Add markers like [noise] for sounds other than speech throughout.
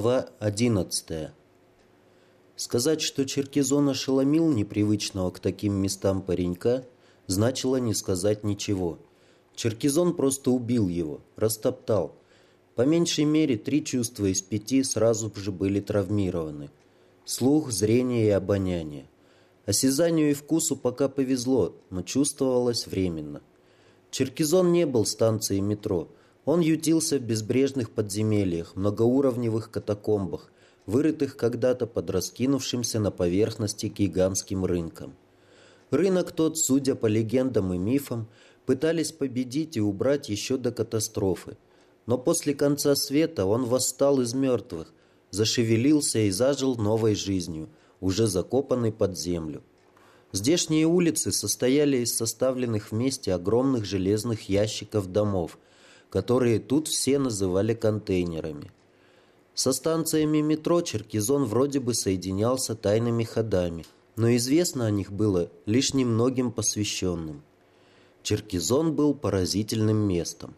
Глава одиннадцатая. Сказать, что Черкизон ошеломил непривычного к таким местам паренька, значило не сказать ничего. Черкизон просто убил его, растоптал. По меньшей мере три чувства из пяти сразу же были травмированы. Слух, зрение и обоняние. Осязанию и вкусу пока повезло, но чувствовалось временно. Черкизон не был станцией метро – он ютился в безбрежных подземельях, многоуровневых катакомбах, вырытых когда-то под раскинувшимся на поверхности гигантским рынком. Рынок тот, судя по легендам и мифам, пытались победить и убрать еще до катастрофы. Но после конца света он восстал из мертвых, зашевелился и зажил новой жизнью, уже закопанный под землю. Здешние улицы состояли из составленных вместе огромных железных ящиков домов – которые тут все называли контейнерами. Со станциями метро Черкизон вроде бы соединялся тайными ходами, но известно о них было лишь немногим посвященным. Черкизон был поразительным местом.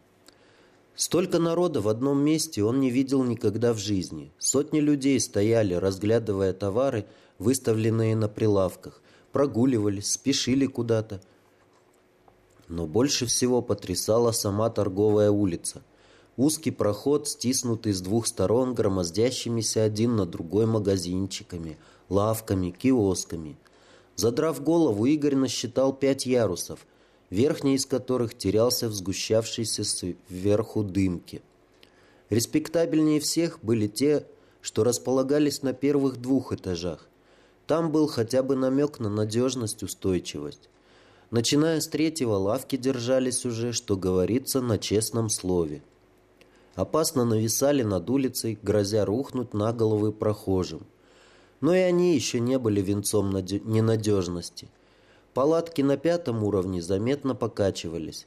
Столько народа в одном месте он не видел никогда в жизни. Сотни людей стояли, разглядывая товары, выставленные на прилавках, прогуливались, спешили куда-то, но больше всего потрясала сама торговая улица. Узкий проход, стиснутый с двух сторон громоздящимися один на другой магазинчиками, лавками, киосками. Задрав голову, Игорь насчитал пять ярусов, верхний из которых терялся в сгущавшейся сверху дымке. Респектабельнее всех были те, что располагались на первых двух этажах. Там был хотя бы намек на надежность, устойчивость. Начиная с третьего, лавки держались уже, что говорится, на честном слове. Опасно нависали над улицей, грозя рухнуть на головы прохожим. Но и они еще не были венцом ненадежности. Палатки на пятом уровне заметно покачивались,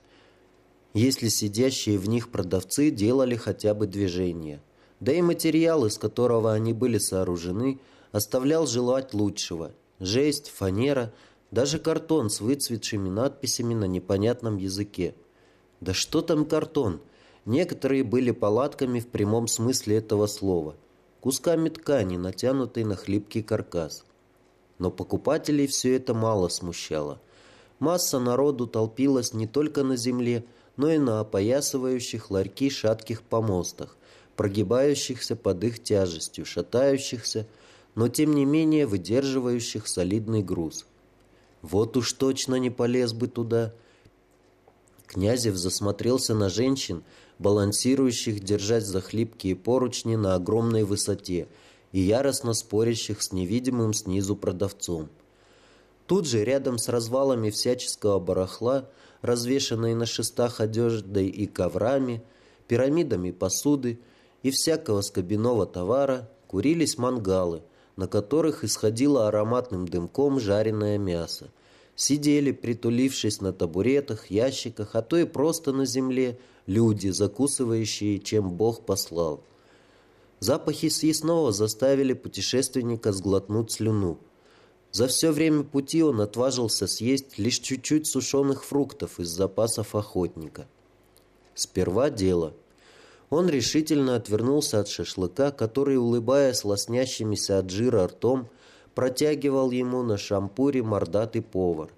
если сидящие в них продавцы делали хотя бы движение. Да и материал, из которого они были сооружены, оставлял желать лучшего. Жесть, фанера – даже картон с выцветшими надписями на непонятном языке. Да что там картон? Некоторые были палатками в прямом смысле этого слова. Кусками ткани, натянутой на хлипкий каркас. Но покупателей все это мало смущало. Масса народу толпилась не только на земле, но и на опоясывающих ларьки шатких помостах, прогибающихся под их тяжестью, шатающихся, но тем не менее выдерживающих солидный груз – вот уж точно не полез бы туда. Князев засмотрелся на женщин, балансирующих, держать за хлипкие поручни на огромной высоте и яростно спорящих с невидимым снизу продавцом. Тут же, рядом с развалами всяческого барахла, развешанной на шестах одеждой и коврами, пирамидами посуды и всякого скобяного товара, курились мангалы – на которых исходило ароматным дымком жареное мясо. Сидели, притулившись на табуретах, ящиках, а то и просто на земле, люди, закусывающие, чем Бог послал. Запахи съестного заставили путешественника сглотнуть слюну. За все время пути он отважился съесть лишь чуть-чуть сушеных фруктов из запасов охотника. Сперва дело – он решительно отвернулся от шашлыка, который, улыбаясь лоснящимися от жира ртом, протягивал ему на шампуре мордатый повар.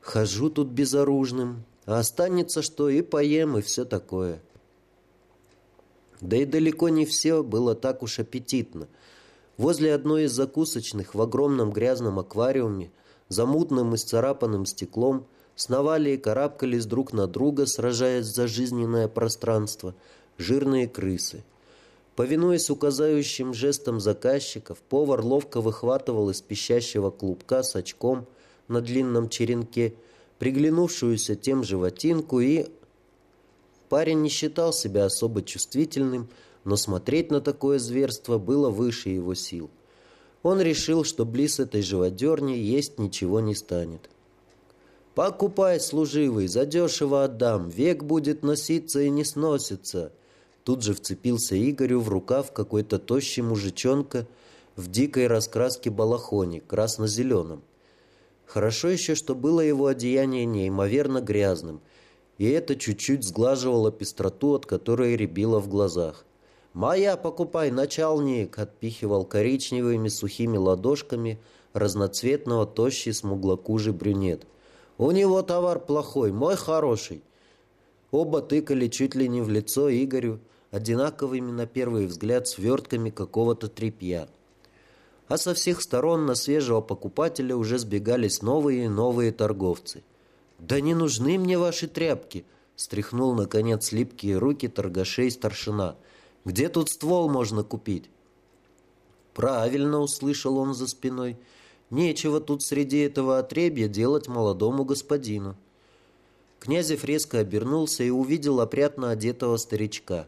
«Хожу тут безоружным, а останется что и поем, и все такое». Да и далеко не все было так уж аппетитно. Возле одной из закусочных в огромном грязном аквариуме, замутным и сцарапанным стеклом, сновали и карабкались друг на друга, сражаясь за жизненное пространство – жирные крысы. Повинуясь указающим жестом заказчиков, повар ловко выхватывал из пищащего клубка с очком на длинном черенке приглянувшуюся тем животинку и... Парень не считал себя особо чувствительным, но смотреть на такое зверство было выше его сил. Он решил, что близ этой живодерни есть ничего не станет. «Покупай, служивый, задешево отдам, век будет носиться и не сносится», Тут же вцепился Игорю в рукав какой-то тощий мужичонка в дикой раскраске балахоне, красно-зеленом. Хорошо еще, что было его одеяние неимоверно грязным, и это чуть-чуть сглаживало пестроту, от которой рябило в глазах. «Моя покупай, начальник!» отпихивал коричневыми сухими ладошками разноцветного тощий смуглокужий брюнет. «У него товар плохой, мой хороший!» Оба тыкали чуть ли не в лицо Игорю, одинаковыми на первый взгляд свертками какого-то тряпья. А со всех сторон на свежего покупателя уже сбегались новые и новые торговцы. «Да не нужны мне ваши тряпки!» — стряхнул, наконец, липкие руки торгашей старшина. «Где тут ствол можно купить?» «Правильно!» — услышал он за спиной. «Нечего тут среди этого отребья делать молодому господину». Князев резко обернулся и увидел опрятно одетого старичка.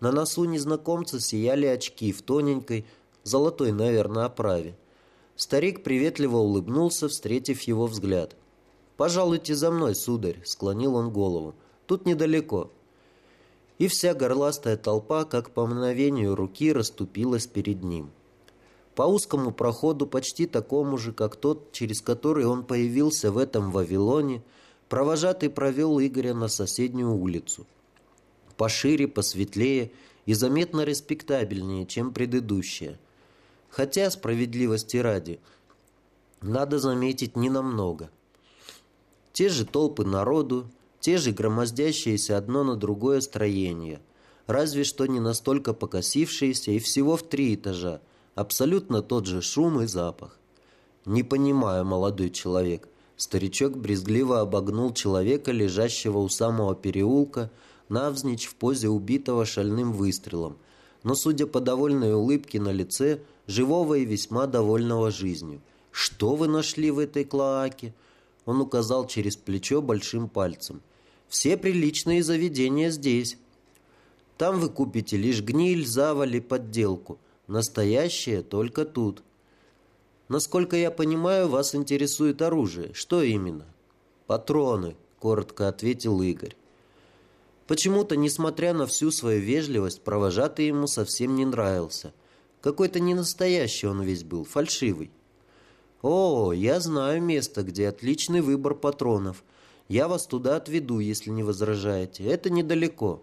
На носу незнакомца сияли очки в тоненькой, золотой, наверное, оправе. Старик приветливо улыбнулся, встретив его взгляд. «Пожалуйте за мной, сударь», — склонил он голову. «Тут недалеко». И вся горластая толпа, как по мгновению руки, расступилась перед ним. По узкому проходу, почти такому же, как тот, через который он появился в этом Вавилоне, провожатый провел Игоря на соседнюю улицу. Пошире, посветлее и заметно респектабельнее, чем предыдущая. Хотя, справедливости ради, надо заметить, не намного. Те же толпы народу, те же громоздящиеся одно на другое строения, разве что не настолько покосившиеся и всего в три этажа, абсолютно тот же шум и запах. «Не понимаю, молодой человек». Старичок брезгливо обогнул человека, лежащего у самого переулка, навзничь в позе убитого шальным выстрелом, но, судя по довольной улыбке на лице, живого и весьма довольного жизнью. «Что вы нашли в этой клоаке?» Он указал через плечо большим пальцем. «Все приличные заведения здесь. Там вы купите лишь гниль, заваль и подделку. Настоящее только тут. Насколько я понимаю, вас интересует оружие. Что именно?» «Патроны», — коротко ответил Игорь. Почему-то, несмотря на всю свою вежливость, провожатый ему совсем не нравился. Какой-то ненастоящий он весь был, фальшивый. «О, я знаю место, где отличный выбор патронов. Я вас туда отведу, если не возражаете. Это недалеко».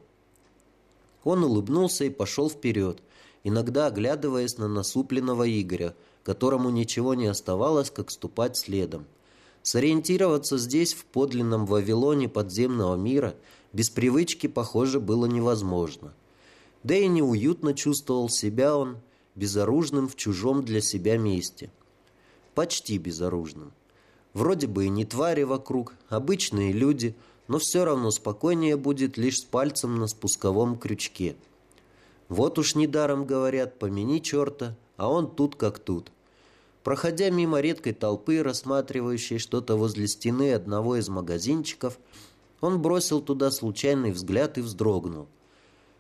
Он улыбнулся и пошел вперед, иногда оглядываясь на насупленного Игоря, которому ничего не оставалось, как ступать следом. Сориентироваться здесь, в подлинном Вавилоне подземного мира, без привычки, похоже, было невозможно. Да и неуютно чувствовал себя он, безоружным в чужом для себя месте – почти безоружным. Вроде бы и не твари вокруг, обычные люди, но все равно спокойнее будет лишь с пальцем на спусковом крючке. Вот уж недаром говорят, помяни черта, а он тут как тут. Проходя мимо редкой толпы, рассматривающей что-то возле стены одного из магазинчиков, он бросил туда случайный взгляд и вздрогнул.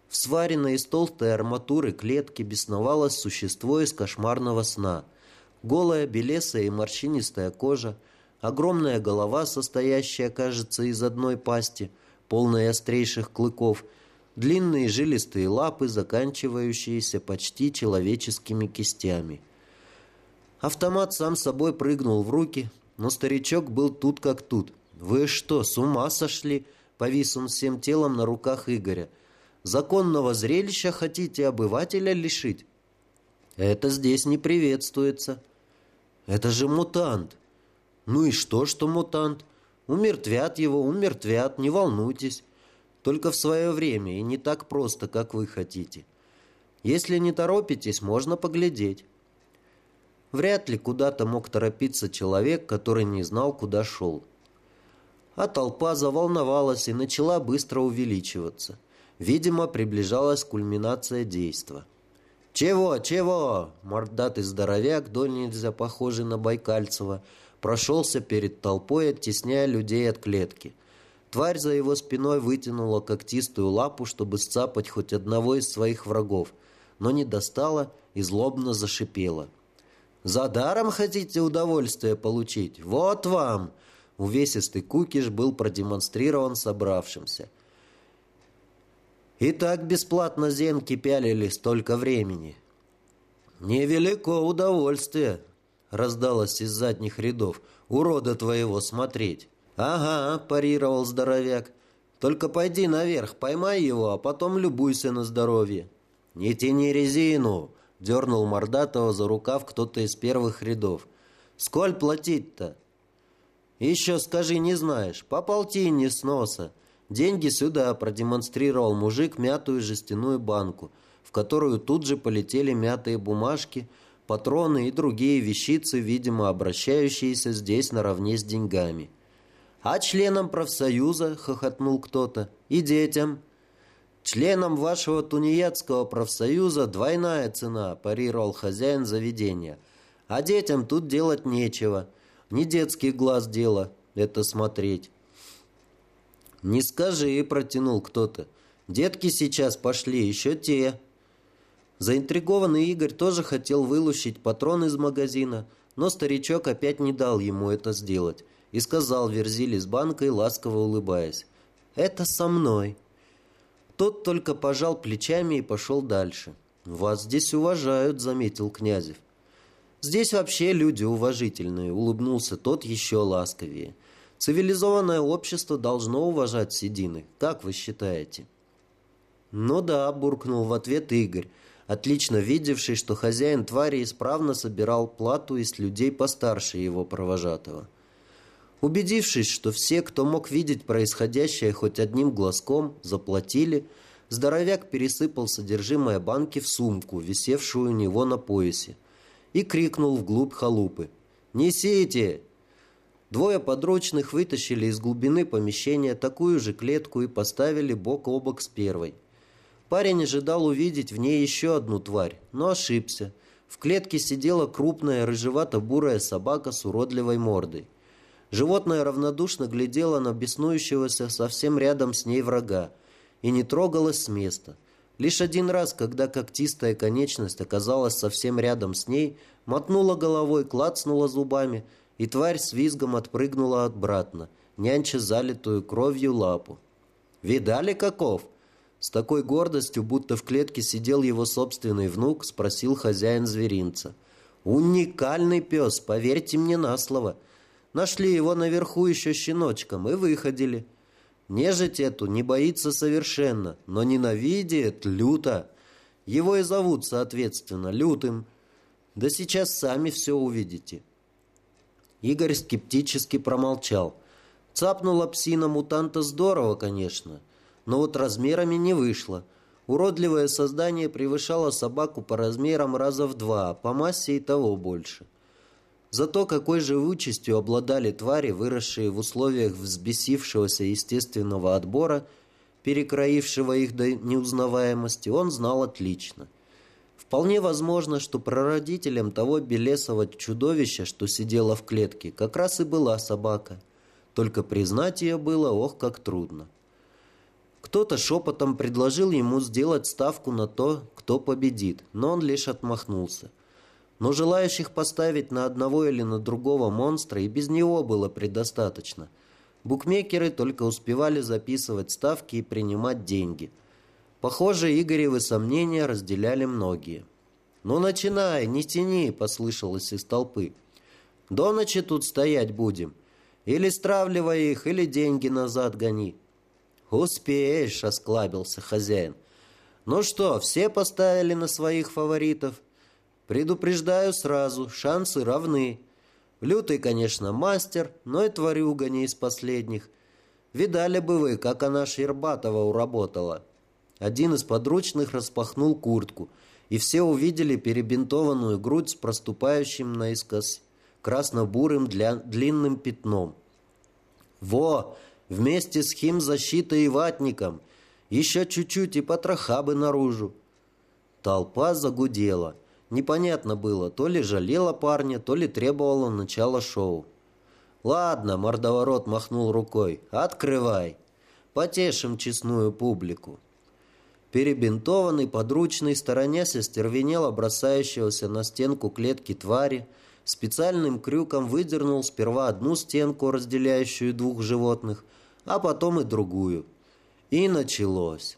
В сваренной из толстой арматуры клетки бесновалось существо из кошмарного сна – Голая, белесая и морщинистая кожа, огромная голова, состоящая, кажется, из одной пасти, полная острейших клыков, длинные жилистые лапы, заканчивающиеся почти человеческими кистями. Автомат сам собой прыгнул в руки, но старичок был тут как тут. «Вы что, с ума сошли?» — повис он всем телом на руках Игоря. «Законного зрелища хотите обывателя лишить?» «Это здесь не приветствуется». Это же мутант. Ну и что, что мутант? Умертвят его, умертвят, не волнуйтесь. Только в свое время и не так просто, как вы хотите. Если не торопитесь, можно поглядеть. Вряд ли куда-то мог торопиться человек, который не знал, куда шел. А толпа заволновалась и начала быстро увеличиваться. Видимо, приближалась кульминация действа. «Чего, чего?» Мордатый здоровяк, до нельзя похожий на Байкальцева, прошелся перед толпой, оттесняя людей от клетки. Тварь за его спиной вытянула когтистую лапу, чтобы сцапать хоть одного из своих врагов, но не достала и злобно зашипела. «За даром хотите удовольствие получить? Вот вам!» Увесистый кукиш был продемонстрирован собравшимся. И так бесплатно зенки пялили столько времени. «Невелико удовольствие», — раздалось из задних рядов, — «урода твоего смотреть». «Ага», — парировал здоровяк, — «только пойди наверх, поймай его, а потом любуйся на здоровье». «Не тяни резину!» — дернул Мордатого за рукав кто-то из первых рядов. «Сколь платить-то?» «Еще скажи, не знаешь. По полтине с носа. Деньги сюда», — продемонстрировал мужик мятую жестяную банку, в которую тут же полетели мятые бумажки, патроны и другие вещицы, видимо, обращающиеся здесь наравне с деньгами. «А членам профсоюза?» — хохотнул кто-то. «И детям?» «Членам вашего тунеядского профсоюза двойная цена», – парировал хозяин заведения. «А детям тут делать нечего. Не детский глаз дело это смотреть». «Не скажи», – протянул кто-то. «Детки сейчас пошли, еще те». Заинтригованный Игорь тоже хотел вылущить патрон из магазина, но старичок опять не дал ему это сделать и сказал Верзили с банкой, ласково улыбаясь. «Это со мной». Тот только пожал плечами и пошел дальше. «Вас здесь уважают», — заметил Князев. «Здесь вообще люди уважительные», — улыбнулся тот еще ласковее. «Цивилизованное общество должно уважать седины. Как вы считаете?» «Ну да», — буркнул в ответ Игорь, отлично видевший, что хозяин твари исправно собирал плату из людей постарше его провожатого. Убедившись, что все, кто мог видеть происходящее хоть одним глазком, заплатили, здоровяк пересыпал содержимое банки в сумку, висевшую у него на поясе, и крикнул вглубь халупы. «Несите!» Двое подручных вытащили из глубины помещения такую же клетку и поставили бок о бок с первой. Парень ожидал увидеть в ней еще одну тварь, но ошибся. В клетке сидела крупная рыжевато-бурая собака с уродливой мордой. Животное равнодушно глядело на беснующегося совсем рядом с ней врага и не трогалось с места. Лишь один раз, когда когтистая конечность оказалась совсем рядом с ней, мотнула головой, клацнула зубами, и тварь с визгом отпрыгнула обратно, нянча залитую кровью лапу. «Видали каков?» С такой гордостью, будто в клетке сидел его собственный внук, спросил хозяин зверинца. «Уникальный пес, поверьте мне на слово. Нашли его наверху еще щеночком и выходили. Нежить эту не боится совершенно, но ненавидит люто. Его и зовут, соответственно, лютым. Да сейчас сами все увидите. Игорь скептически промолчал. Цапнула псина мутанта здорово, конечно, но вот размерами не вышло. Уродливое создание превышало собаку по размерам раза в два, а по массе и того больше. — Зато какой живучестью обладали твари, выросшие в условиях взбесившегося естественного отбора, перекроившего их до неузнаваемости, он знал отлично. Вполне возможно, что прародителем того белесого чудовища, что сидело в клетке, как раз и была собака. Только признать ее было, ох, как трудно. Кто-то шепотом предложил ему сделать ставку на то, кто победит, но он лишь отмахнулся. Но желающих поставить на одного или на другого монстра и без него было предостаточно. Букмекеры только успевали записывать ставки и принимать деньги. Похоже, Игоревы сомнения разделяли многие. «Ну, начинай, не тяни!» – послышалось из толпы. «До ночи тут стоять будем. Или стравливай их, или деньги назад гони». «Успеешь!» – осклабился хозяин. «Ну что, все поставили на своих фаворитов?» Предупреждаю сразу, шансы равны. Лютый, конечно, мастер, но и тварюга не из последних. Видали бы вы, как она Щербатова уработала. Один из подручных распахнул куртку, и все увидели перебинтованную грудь с проступающим наискось красно-бурым длинным пятном. «Во! Вместе с химзащитой и ватником! Еще чуть-чуть и потроха бы наружу!» Толпа загудела – Непонятно было, то ли жалела парня, то ли требовала начала шоу. «Ладно», — мордоворот махнул рукой, — «открывай. Потешим честную публику». Перебинтованный, подручный, сторонясь остервенело бросающегося на стенку клетки твари, специальным крюком выдернул сперва одну стенку, разделяющую двух животных, а потом и другую. И началось.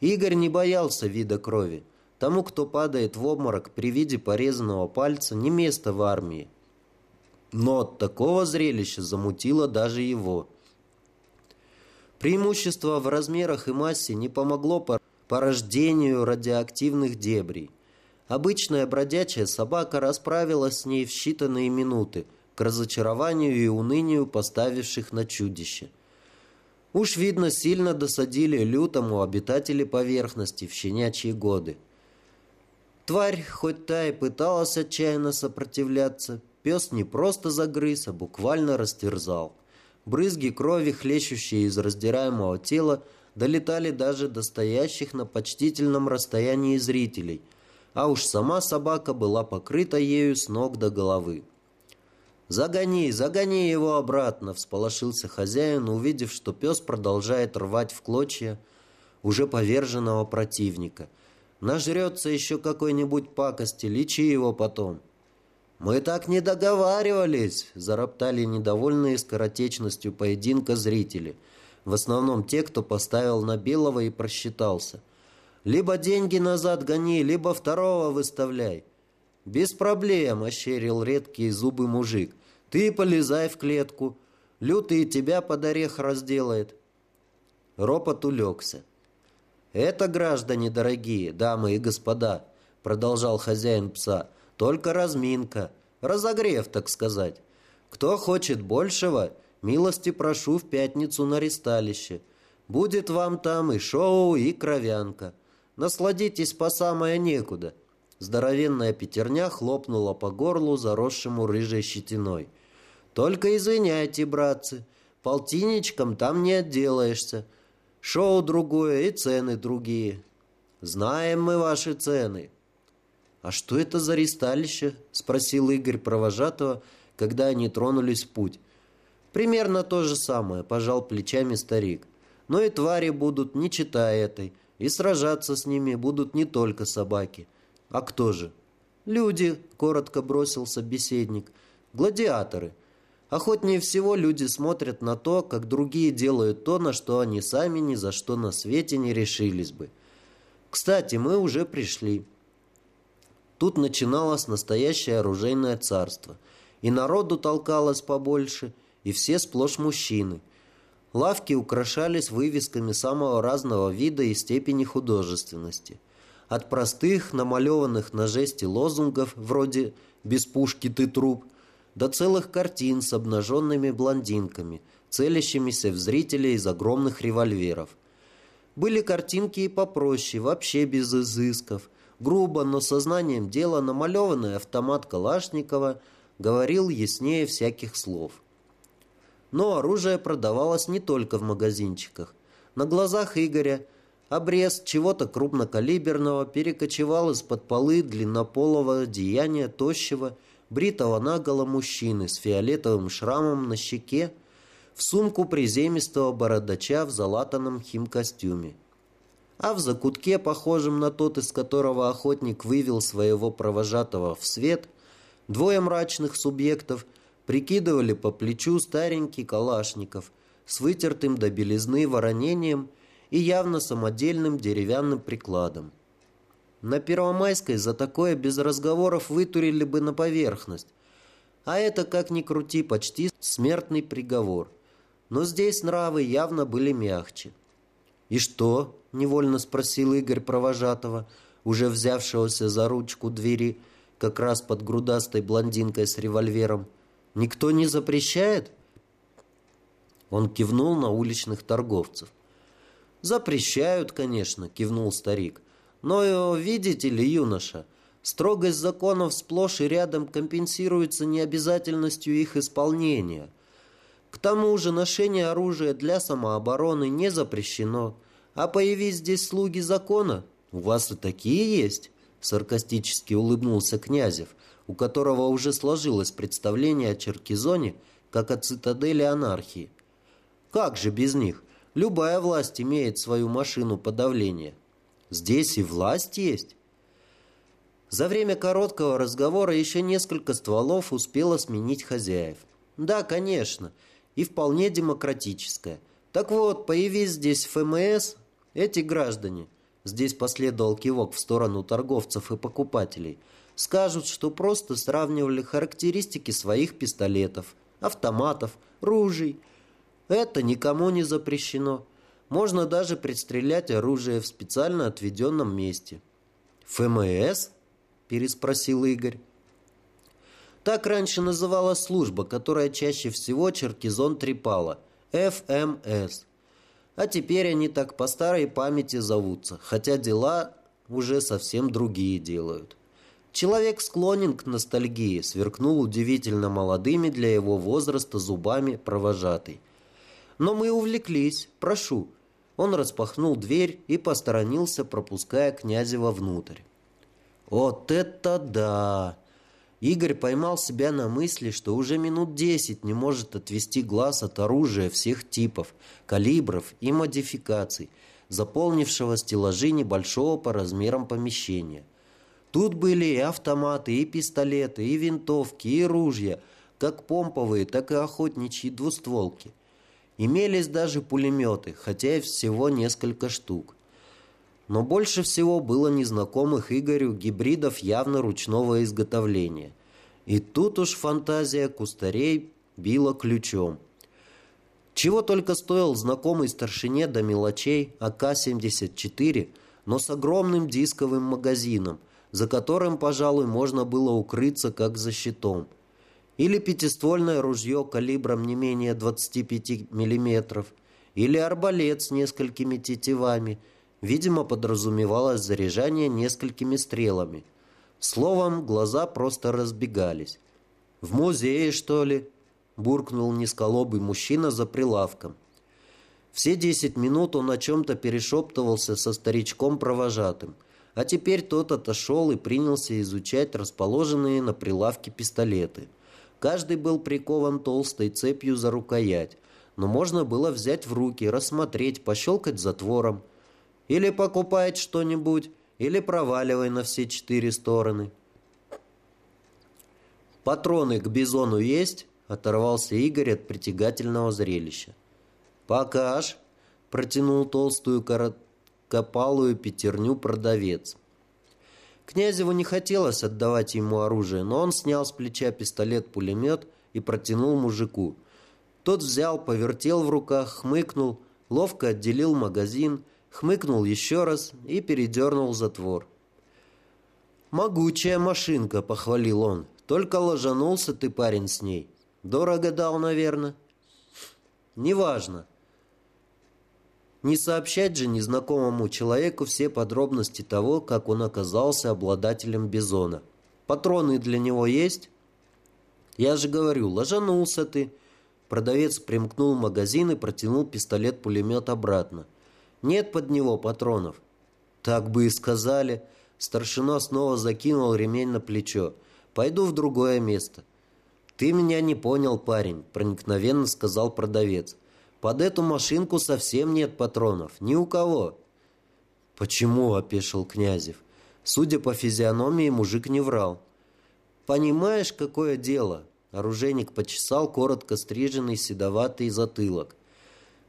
Игорь не боялся вида крови. Тому, кто падает в обморок при виде порезанного пальца, не место в армии. Но от такого зрелища замутило даже его. Преимущество в размерах и массе не помогло порождению радиоактивных дебрей. Обычная бродячая собака расправилась с ней в считанные минуты, к разочарованию и унынию поставивших на чудище. Уж, видно, сильно досадили лютому обитатели поверхности в щенячьи годы. Тварь, хоть та и пыталась отчаянно сопротивляться, пес не просто загрыз, а буквально растерзал. Брызги крови, хлещущие из раздираемого тела, долетали даже до стоящих на почтительном расстоянии зрителей, а уж сама собака была покрыта ею с ног до головы. «Загони, загони его обратно!» – всполошился хозяин, увидев, что пес продолжает рвать в клочья уже поверженного противника. «Нажрется еще какой-нибудь пакости, лечи его потом!» «Мы так не договаривались!» – зароптали недовольные скоротечностью поединка зрители – в основном те, кто поставил на белого и просчитался. Либо деньги назад гони, либо второго выставляй. Без проблем, ощерил редкие зубы мужик. Ты полезай в клетку. Лютый тебя под орех разделает. Ропот улегся. «Это, граждане дорогие, дамы и господа», — продолжал хозяин пса, — «только разминка, разогрев, так сказать. Кто хочет большего, Милости прошу в пятницу на ресталище. Будет вам там и шоу, и кровянка. Насладитесь по самое некуда». Здоровенная пятерня хлопнула по горлу, заросшему рыжей щетиной. «Только извиняйте, братцы, полтинничком там не отделаешься. Шоу другое и цены другие. Знаем мы ваши цены». «А что это за ресталище?» — спросил Игорь провожатого, когда они тронулись в путь. Примерно то же самое, пожал плечами старик. Но и твари будут, не читая этой, и сражаться с ними будут не только собаки. А кто же? Люди, коротко бросил собеседник. Гладиаторы. Охотнее всего люди смотрят на то, как другие делают то, на что они сами ни за что на свете не решились бы. Кстати, мы уже пришли. Тут начиналось настоящее оружейное царство. И народу толкалось побольше – и все сплошь мужчины. Лавки украшались вывесками самого разного вида и степени художественности. От простых, намалеванных на жести лозунгов, вроде «без пушки ты труп», до целых картин с обнаженными блондинками, целящимися в зрителей из огромных револьверов. Были картинки и попроще, вообще без изысков. Грубо, но сознанием дела намалеванный автомат Калашникова говорил яснее всяких слов – но оружие продавалось не только в магазинчиках. На глазах Игоря обрез чего-то крупнокалиберного перекочевал из-под полы длиннополого деяния тощего, бритого наголо мужчины с фиолетовым шрамом на щеке в сумку приземистого бородача в залатанном химкостюме. А в закутке, похожем на тот, из которого охотник вывел своего провожатого в свет, двое мрачных субъектов – прикидывали по плечу старенький калашников с вытертым до белизны воронением и явно самодельным деревянным прикладом. На Первомайской за такое без разговоров вытурили бы на поверхность. А это, как ни крути, почти смертный приговор. Но здесь нравы явно были мягче. «И что?» – невольно спросил Игорь провожатого, уже взявшегося за ручку двери, как раз под грудастой блондинкой с револьвером – Никто не запрещает?» Он кивнул на уличных торговцев. «Запрещают, конечно», — кивнул старик. «Но, видите ли, юноша, строгость законов сплошь и рядом компенсируется необязательностью их исполнения. К тому же ношение оружия для самообороны не запрещено. А появись здесь слуги закона, у вас и такие есть», — саркастически улыбнулся Князев у которого уже сложилось представление о Черкизоне как о цитадели анархии. Как же без них? Любая власть имеет свою машину подавления. Здесь и власть есть. За время короткого разговора еще несколько стволов успело сменить хозяев. Да, конечно, и вполне демократическое. Так вот, появись здесь ФМС, эти граждане, здесь последовал кивок в сторону торговцев и покупателей – скажут, что просто сравнивали характеристики своих пистолетов, автоматов, ружей. Это никому не запрещено. Можно даже пристрелять оружие в специально отведенном месте. «ФМС?» – переспросил Игорь. Так раньше называлась служба, которая чаще всего Черкизон трепала – ФМС. А теперь они так по старой памяти зовутся, хотя дела уже совсем другие делают. Человек склонен к ностальгии, сверкнул удивительно молодыми для его возраста зубами провожатый. Но мы увлеклись, прошу. Он распахнул дверь и посторонился, пропуская Князева внутрь. Вот это да! Игорь поймал себя на мысли, что уже минут десять не может отвести глаз от оружия всех типов, калибров и модификаций, заполнившего стеллажи небольшого по размерам помещения. Тут были и автоматы, и пистолеты, и винтовки, и ружья, как помповые, так и охотничьи двустволки. Имелись даже пулеметы, хотя и всего несколько штук. Но больше всего было незнакомых Игорю гибридов явно ручного изготовления. И тут уж фантазия кустарей била ключом. Чего только стоил знакомый старшине до мелочей АК-74, но с огромным дисковым магазином, за которым, пожалуй, можно было укрыться как за щитом. Или пятиствольное ружье калибром не менее 25 мм, или арбалет с несколькими тетивами – Видимо, подразумевалось заряжание несколькими стрелами. Словом, глаза просто разбегались. «В музее, что ли?» – буркнул низколобый мужчина за прилавком. Все десять минут он о чем-то перешептывался со старичком-провожатым, а теперь тот отошел и принялся изучать расположенные на прилавке пистолеты. Каждый был прикован толстой цепью за рукоять, но можно было взять в руки, рассмотреть, пощелкать затвором – или покупай что-нибудь, или проваливай на все четыре стороны. Патроны к бизону есть? Оторвался Игорь от притягательного зрелища. Покаж, протянул толстую короткопалую пятерню продавец. Князеву не хотелось отдавать ему оружие, но он снял с плеча пистолет-пулемет и протянул мужику. Тот взял, повертел в руках, хмыкнул, ловко отделил магазин – хмыкнул еще раз и передернул затвор. «Могучая машинка», — похвалил он. «Только ложанулся ты, парень, с ней. Дорого дал, наверное». «Неважно». Не сообщать же незнакомому человеку все подробности того, как он оказался обладателем бизона. Патроны для него есть? Я же говорю, ложанулся ты. Продавец примкнул магазин и протянул пистолет-пулемет обратно. Нет под него патронов. Так бы и сказали. Старшина снова закинул ремень на плечо. Пойду в другое место. Ты меня не понял, парень, проникновенно сказал продавец. Под эту машинку совсем нет патронов. Ни у кого. Почему, опешил Князев. Судя по физиономии, мужик не врал. Понимаешь, какое дело? Оружейник почесал коротко стриженный седоватый затылок.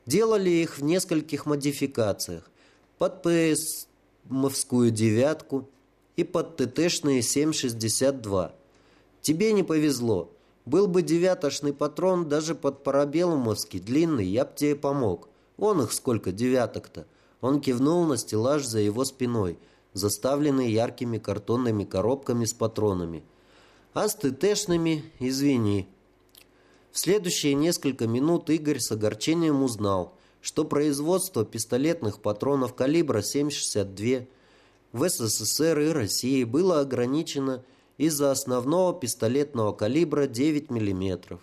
Делали их в нескольких модификациях. Под ПСМовскую девятку и под ТТшные 7,62. Тебе не повезло. Был бы девятошный патрон даже под парабеллумовский длинный, я б тебе помог. Вон их сколько девяток-то. Он кивнул на стеллаж за его спиной, заставленный яркими картонными коробками с патронами. А с ТТшными, извини, в следующие несколько минут Игорь с огорчением узнал, что производство пистолетных патронов калибра 7,62 в СССР и России было ограничено из-за основного пистолетного калибра 9 мм,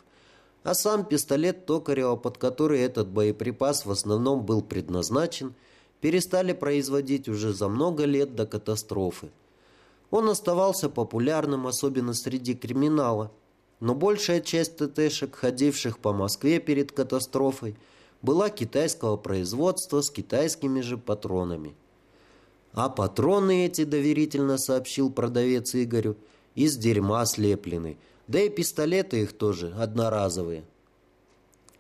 а сам пистолет Токарева, под который этот боеприпас в основном был предназначен, перестали производить уже за много лет до катастрофы. Он оставался популярным, особенно среди криминала – но большая часть ТТшек, ходивших по Москве перед катастрофой, была китайского производства с китайскими же патронами. А патроны эти, доверительно сообщил продавец Игорю, из дерьма слеплены, да и пистолеты их тоже одноразовые.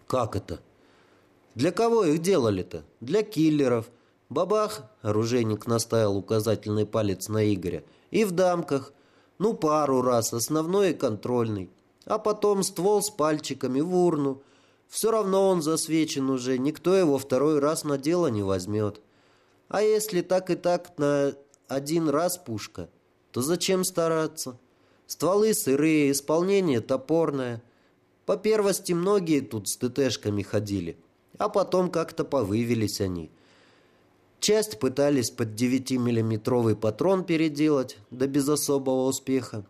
Как это? Для кого их делали-то? Для киллеров. Бабах, оружейник наставил указательный палец на Игоря, и в дамках. Ну, пару раз, основной и контрольный а потом ствол с пальчиками в урну. Все равно он засвечен уже, никто его второй раз на дело не возьмет. А если так и так на один раз пушка, то зачем стараться? Стволы сырые, исполнение топорное. По первости многие тут с ТТшками ходили, а потом как-то повывелись они. Часть пытались под 9-миллиметровый патрон переделать, да без особого успеха.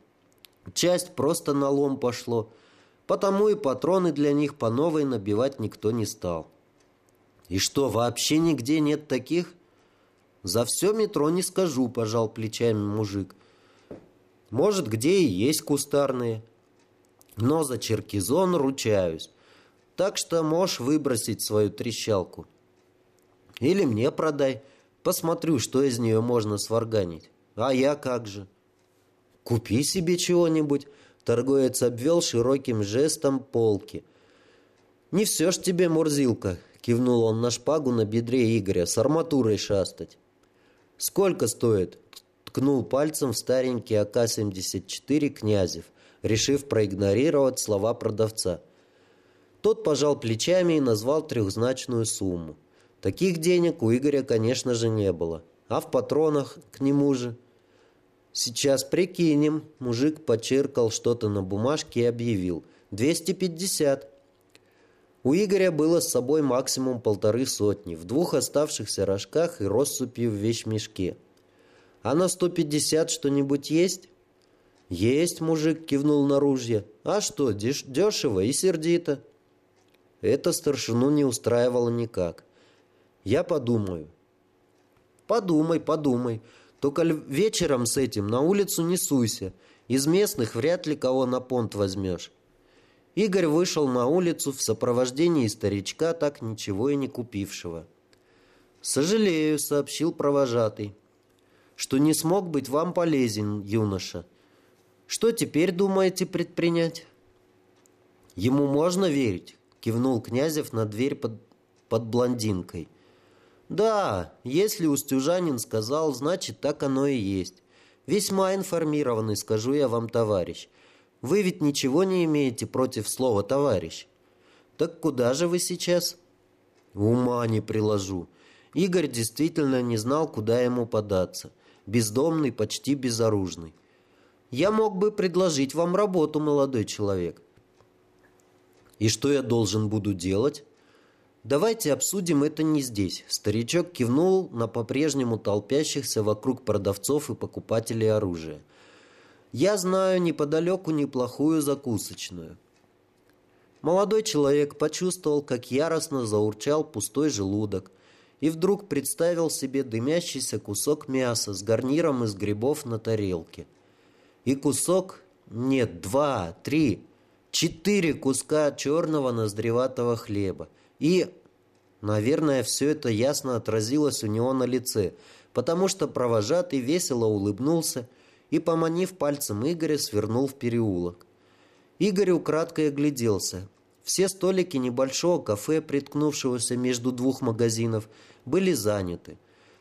Часть просто на лом пошло, потому и патроны для них по новой набивать никто не стал. И что, вообще нигде нет таких? За все метро не скажу, пожал плечами мужик. Может, где и есть кустарные. Но за черкизон ручаюсь. Так что можешь выбросить свою трещалку. Или мне продай. Посмотрю, что из нее можно сварганить. А я как же? Купи себе чего-нибудь. Торговец обвел широким жестом полки. «Не все ж тебе, Мурзилка!» — кивнул он на шпагу на бедре Игоря. «С арматурой шастать!» «Сколько стоит?» — ткнул пальцем в старенький АК-74 Князев, решив проигнорировать слова продавца. Тот пожал плечами и назвал трехзначную сумму. Таких денег у Игоря, конечно же, не было. А в патронах к нему же... «Сейчас прикинем». Мужик почеркал что-то на бумажке и объявил. «Двести пятьдесят». У Игоря было с собой максимум полторы сотни, в двух оставшихся рожках и россыпью в вещмешке. «А на сто пятьдесят что-нибудь есть?» «Есть», — мужик кивнул на ружье. «А что, деш дешево и сердито». Это старшину не устраивало никак. «Я подумаю». «Подумай, подумай. Только вечером с этим на улицу не суйся. Из местных вряд ли кого на понт возьмешь. Игорь вышел на улицу в сопровождении старичка, так ничего и не купившего. «Сожалею», — сообщил провожатый, — «что не смог быть вам полезен, юноша. Что теперь думаете предпринять?» «Ему можно верить?» — кивнул Князев на дверь под, под блондинкой. «Да, если устюжанин сказал, значит, так оно и есть. Весьма информированный, скажу я вам, товарищ. Вы ведь ничего не имеете против слова «товарищ». Так куда же вы сейчас? Ума не приложу. Игорь действительно не знал, куда ему податься. Бездомный, почти безоружный. Я мог бы предложить вам работу, молодой человек. И что я должен буду делать? Давайте обсудим это не здесь. Старичок кивнул на по-прежнему толпящихся вокруг продавцов и покупателей оружия. Я знаю неподалеку неплохую закусочную. Молодой человек почувствовал, как яростно заурчал пустой желудок, и вдруг представил себе дымящийся кусок мяса с гарниром из грибов на тарелке. И кусок, нет, два, три, четыре куска черного ноздреватого хлеба. И, наверное, все это ясно отразилось у него на лице, потому что провожатый весело улыбнулся и, поманив пальцем Игоря, свернул в переулок. Игорь украдкой огляделся. Все столики небольшого кафе, приткнувшегося между двух магазинов, были заняты.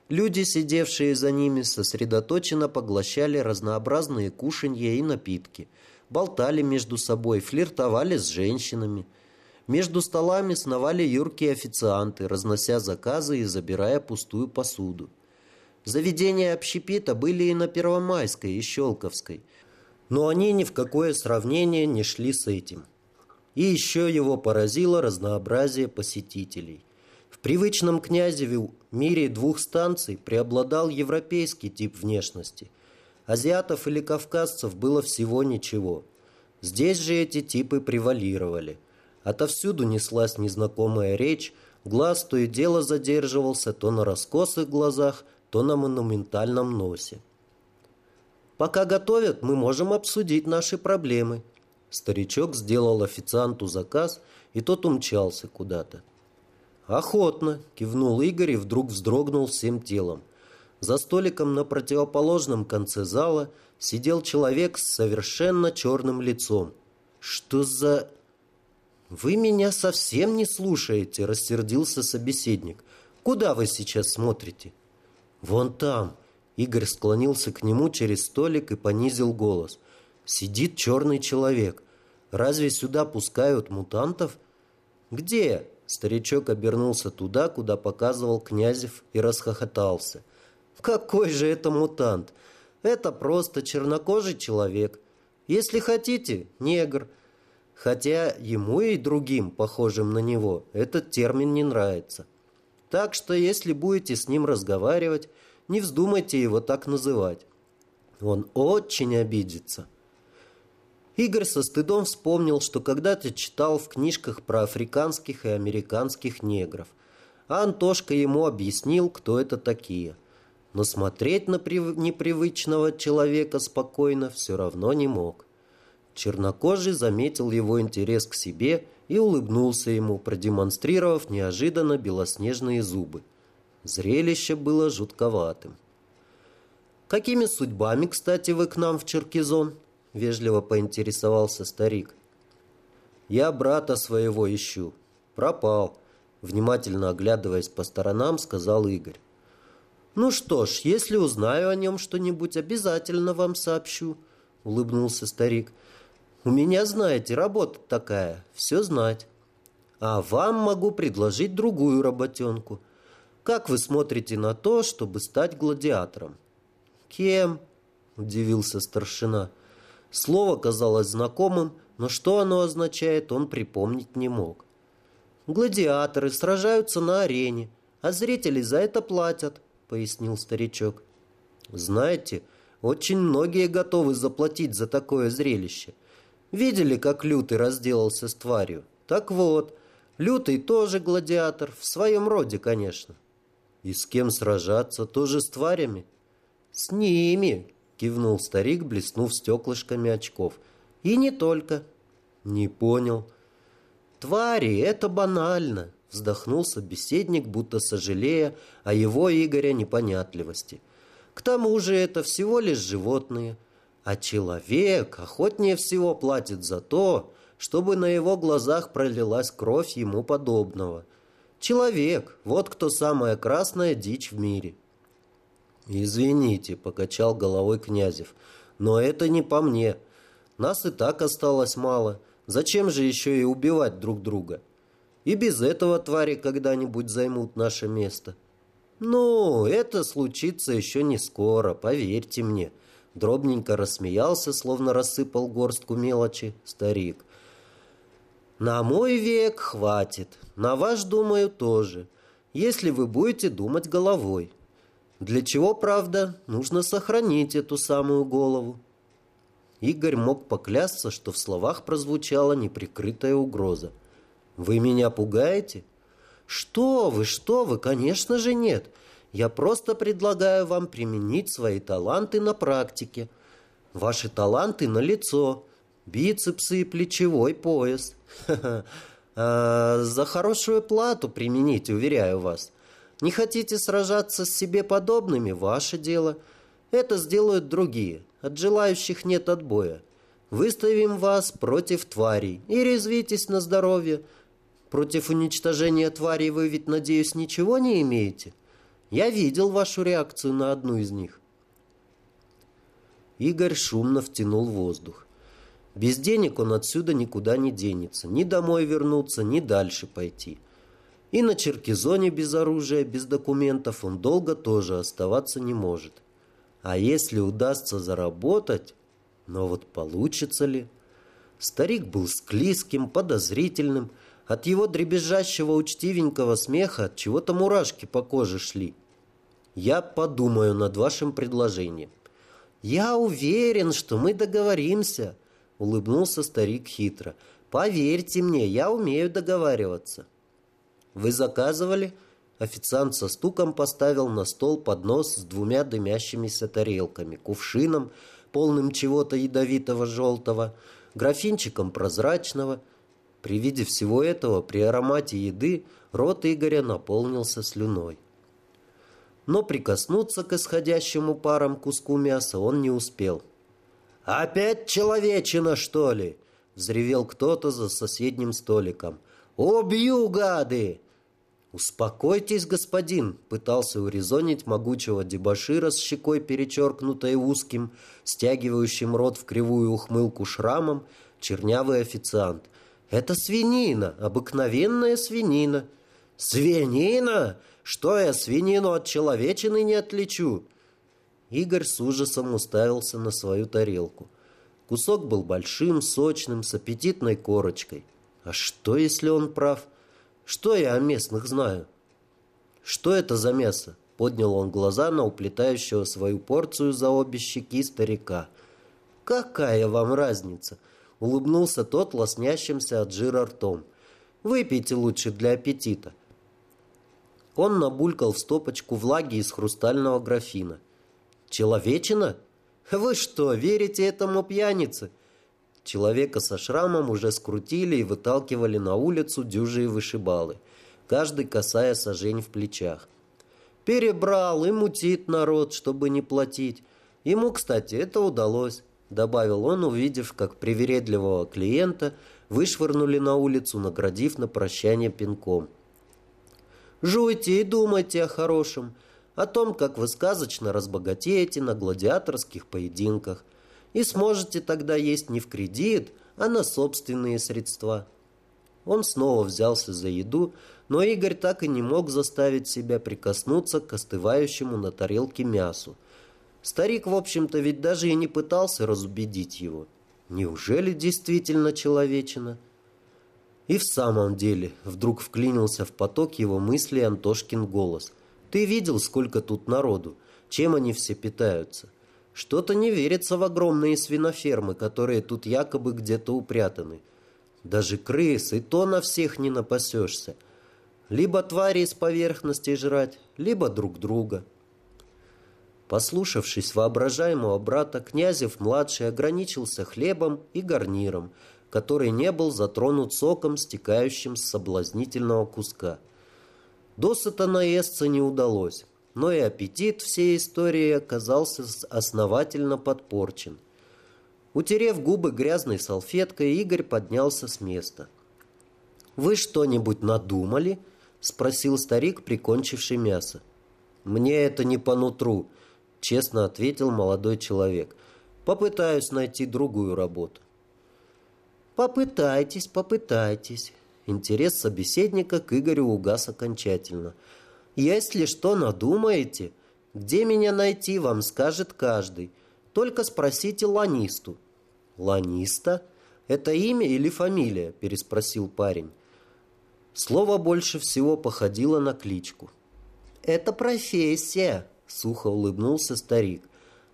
Люди, сидевшие за ними, сосредоточенно поглощали разнообразные кушанья и напитки, болтали между собой, флиртовали с женщинами. Между столами сновали юркие официанты, разнося заказы и забирая пустую посуду. Заведения общепита были и на Первомайской, и Щелковской. Но они ни в какое сравнение не шли с этим. И еще его поразило разнообразие посетителей. В привычном князеве мире двух станций преобладал европейский тип внешности. Азиатов или кавказцев было всего ничего. Здесь же эти типы превалировали. Отовсюду неслась незнакомая речь, глаз то и дело задерживался то на раскосых глазах, то на монументальном носе. Пока готовят, мы можем обсудить наши проблемы. Старичок сделал официанту заказ, и тот умчался куда-то. «Охотно!» – кивнул Игорь и вдруг вздрогнул всем телом. За столиком на противоположном конце зала сидел человек с совершенно черным лицом. «Что за...» «Вы меня совсем не слушаете», – рассердился собеседник. «Куда вы сейчас смотрите?» «Вон там!» Игорь склонился к нему через столик и понизил голос. «Сидит черный человек. Разве сюда пускают мутантов?» «Где?» Старичок обернулся туда, куда показывал Князев, и расхохотался. «Какой же это мутант? Это просто чернокожий человек. Если хотите, негр». Хотя ему и другим, похожим на него, этот термин не нравится. Так что, если будете с ним разговаривать, не вздумайте его так называть. Он очень обидится. Игорь со стыдом вспомнил, что когда-то читал в книжках про африканских и американских негров. А Антошка ему объяснил, кто это такие. Но смотреть на непривычного человека спокойно все равно не мог. Чернокожий заметил его интерес к себе и улыбнулся ему, продемонстрировав неожиданно белоснежные зубы. Зрелище было жутковатым. «Какими судьбами, кстати, вы к нам в Черкизон?» Вежливо поинтересовался старик. «Я брата своего ищу. Пропал», внимательно оглядываясь по сторонам, сказал Игорь. «Ну что ж, если узнаю о нем что-нибудь, обязательно вам сообщу», улыбнулся старик. «У меня, знаете, работа такая, все знать. А вам могу предложить другую работенку. Как вы смотрите на то, чтобы стать гладиатором?» «Кем?» – удивился старшина. Слово казалось знакомым, но что оно означает, он припомнить не мог. «Гладиаторы сражаются на арене, а зрители за это платят», — пояснил старичок. «Знаете, очень многие готовы заплатить за такое зрелище. Видели, как Лютый разделался с тварью? Так вот, Лютый тоже гладиатор, в своем роде, конечно. И с кем сражаться? Тоже с тварями? С ними, Кивнул старик, блеснув стеклышками очков. И не только. Не понял. Твари, это банально. Вздохнул собеседник, будто сожалея о его Игоря непонятливости. К тому же это всего лишь животные. А человек охотнее всего платит за то, чтобы на его глазах пролилась кровь ему подобного. Человек, вот кто самая красная дичь в мире. «Извините», — покачал головой Князев, — «но это не по мне. Нас и так осталось мало. Зачем же еще и убивать друг друга? И без этого твари когда-нибудь займут наше место». «Ну, это случится еще не скоро, поверьте мне». Дробненько рассмеялся, словно рассыпал горстку мелочи, старик. «На мой век хватит, на ваш, думаю, тоже, если вы будете думать головой. Для чего, правда, нужно сохранить эту самую голову. Игорь мог поклясться, что в словах прозвучала неприкрытая угроза. «Вы меня пугаете?» «Что вы, что вы, конечно же нет. Я просто предлагаю вам применить свои таланты на практике. Ваши таланты на лицо, бицепсы и плечевой пояс. [laughs] А, за хорошую плату применить, уверяю вас. Не хотите сражаться с себе подобными – ваше дело. Это сделают другие. От желающих нет отбоя. Выставим вас против тварей и резвитесь на здоровье. Против уничтожения тварей вы ведь, надеюсь, ничего не имеете? Я видел вашу реакцию на одну из них. Игорь шумно втянул воздух. Без денег он отсюда никуда не денется. Ни домой вернуться, ни дальше пойти. И на Черкизоне без оружия, без документов он долго тоже оставаться не может. А если удастся заработать, но вот получится ли? Старик был склизким, подозрительным. От его дребезжащего учтивенького смеха от чего-то мурашки по коже шли. Я подумаю над вашим предложением. Я уверен, что мы договоримся, улыбнулся старик хитро. Поверьте мне, я умею договариваться. «Вы заказывали?» Официант со стуком поставил на стол поднос с двумя дымящимися тарелками, кувшином, полным чего-то ядовитого желтого, графинчиком прозрачного. При виде всего этого, при аромате еды, рот Игоря наполнился слюной. Но прикоснуться к исходящему паром куску мяса он не успел. «Опять человечина, что ли?» — взревел кто-то за соседним столиком. «Убью, гады!» «Успокойтесь, господин!» — пытался урезонить могучего дебошира с щекой, перечеркнутой узким, стягивающим рот в кривую ухмылку шрамом, чернявый официант. Это свинина, обыкновенная свинина. Свинина? Что я свинину от человечины не отличу? Игорь с ужасом уставился на свою тарелку. Кусок был большим, сочным, с аппетитной корочкой. А что, если он прав? Что я о местных знаю? Что это за мясо? Поднял он глаза на уплетающего свою порцию за обе щеки старика. «Какая вам разница?» — улыбнулся тот, лоснящимся от жира ртом. «Выпейте лучше для аппетита». Он набулькал в стопочку влаги из хрустального графина. «Человечина? Вы что, верите этому пьянице?» Человека со шрамом уже скрутили и выталкивали на улицу дюжие вышибалы, каждый касая сажень в плечах. Перебрал и мутит народ, чтобы не платить. Ему, кстати, это удалось, добавил он, увидев, как привередливого клиента вышвырнули на улицу, наградив на прощание пинком. Жуйте и думайте о хорошем, о том, как вы сказочно разбогатеете на гладиаторских поединках – и сможете тогда есть не в кредит, а на собственные средства. Он снова взялся за еду, но Игорь так и не мог заставить себя прикоснуться к остывающему на тарелке мясу. Старик, в общем-то, ведь даже и не пытался разубедить его. Неужели действительно человечина? И в самом деле вдруг вклинился в поток его мыслей Антошкин голос. «Ты видел, сколько тут народу? Чем они все питаются? Что-то не верится в огромные свинофермы, которые тут якобы где-то упрятаны. Даже крыс, и то на всех не напасешься. Либо твари с поверхности жрать, либо друг друга. Послушавшись воображаемого брата, Князев-младший ограничился хлебом и гарниром, который не был затронут соком, стекающим с соблазнительного куска. Досыта наесться не удалось но и аппетит всей истории оказался основательно подпорчен. Утерев губы грязной салфеткой, Игорь поднялся с места. «Вы что-нибудь надумали?» — спросил старик, прикончивший мясо. «Мне это не по нутру», — честно ответил молодой человек. «Попытаюсь найти другую работу». «Попытайтесь, попытайтесь». Интерес собеседника к Игорю угас окончательно — если что надумаете, где меня найти, вам скажет каждый. Только спросите Ланисту». «Ланиста? Это имя или фамилия?» – переспросил парень. Слово больше всего походило на кличку. «Это профессия», – сухо улыбнулся старик.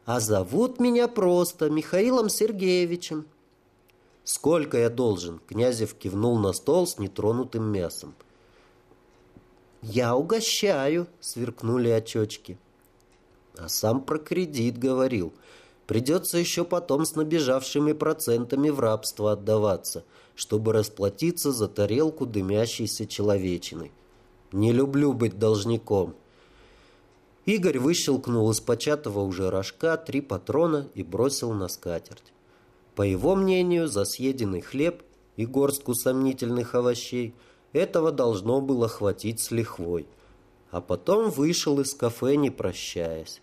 «А зовут меня просто Михаилом Сергеевичем». «Сколько я должен?» – Князев кивнул на стол с нетронутым мясом. «Я угощаю», — сверкнули очечки. А сам про кредит говорил. Придется еще потом с набежавшими процентами в рабство отдаваться, чтобы расплатиться за тарелку дымящейся человечины. Не люблю быть должником. Игорь выщелкнул из початого уже рожка три патрона и бросил на скатерть. По его мнению, за съеденный хлеб и горстку сомнительных овощей – этого должно было хватить с лихвой. А потом вышел из кафе, не прощаясь.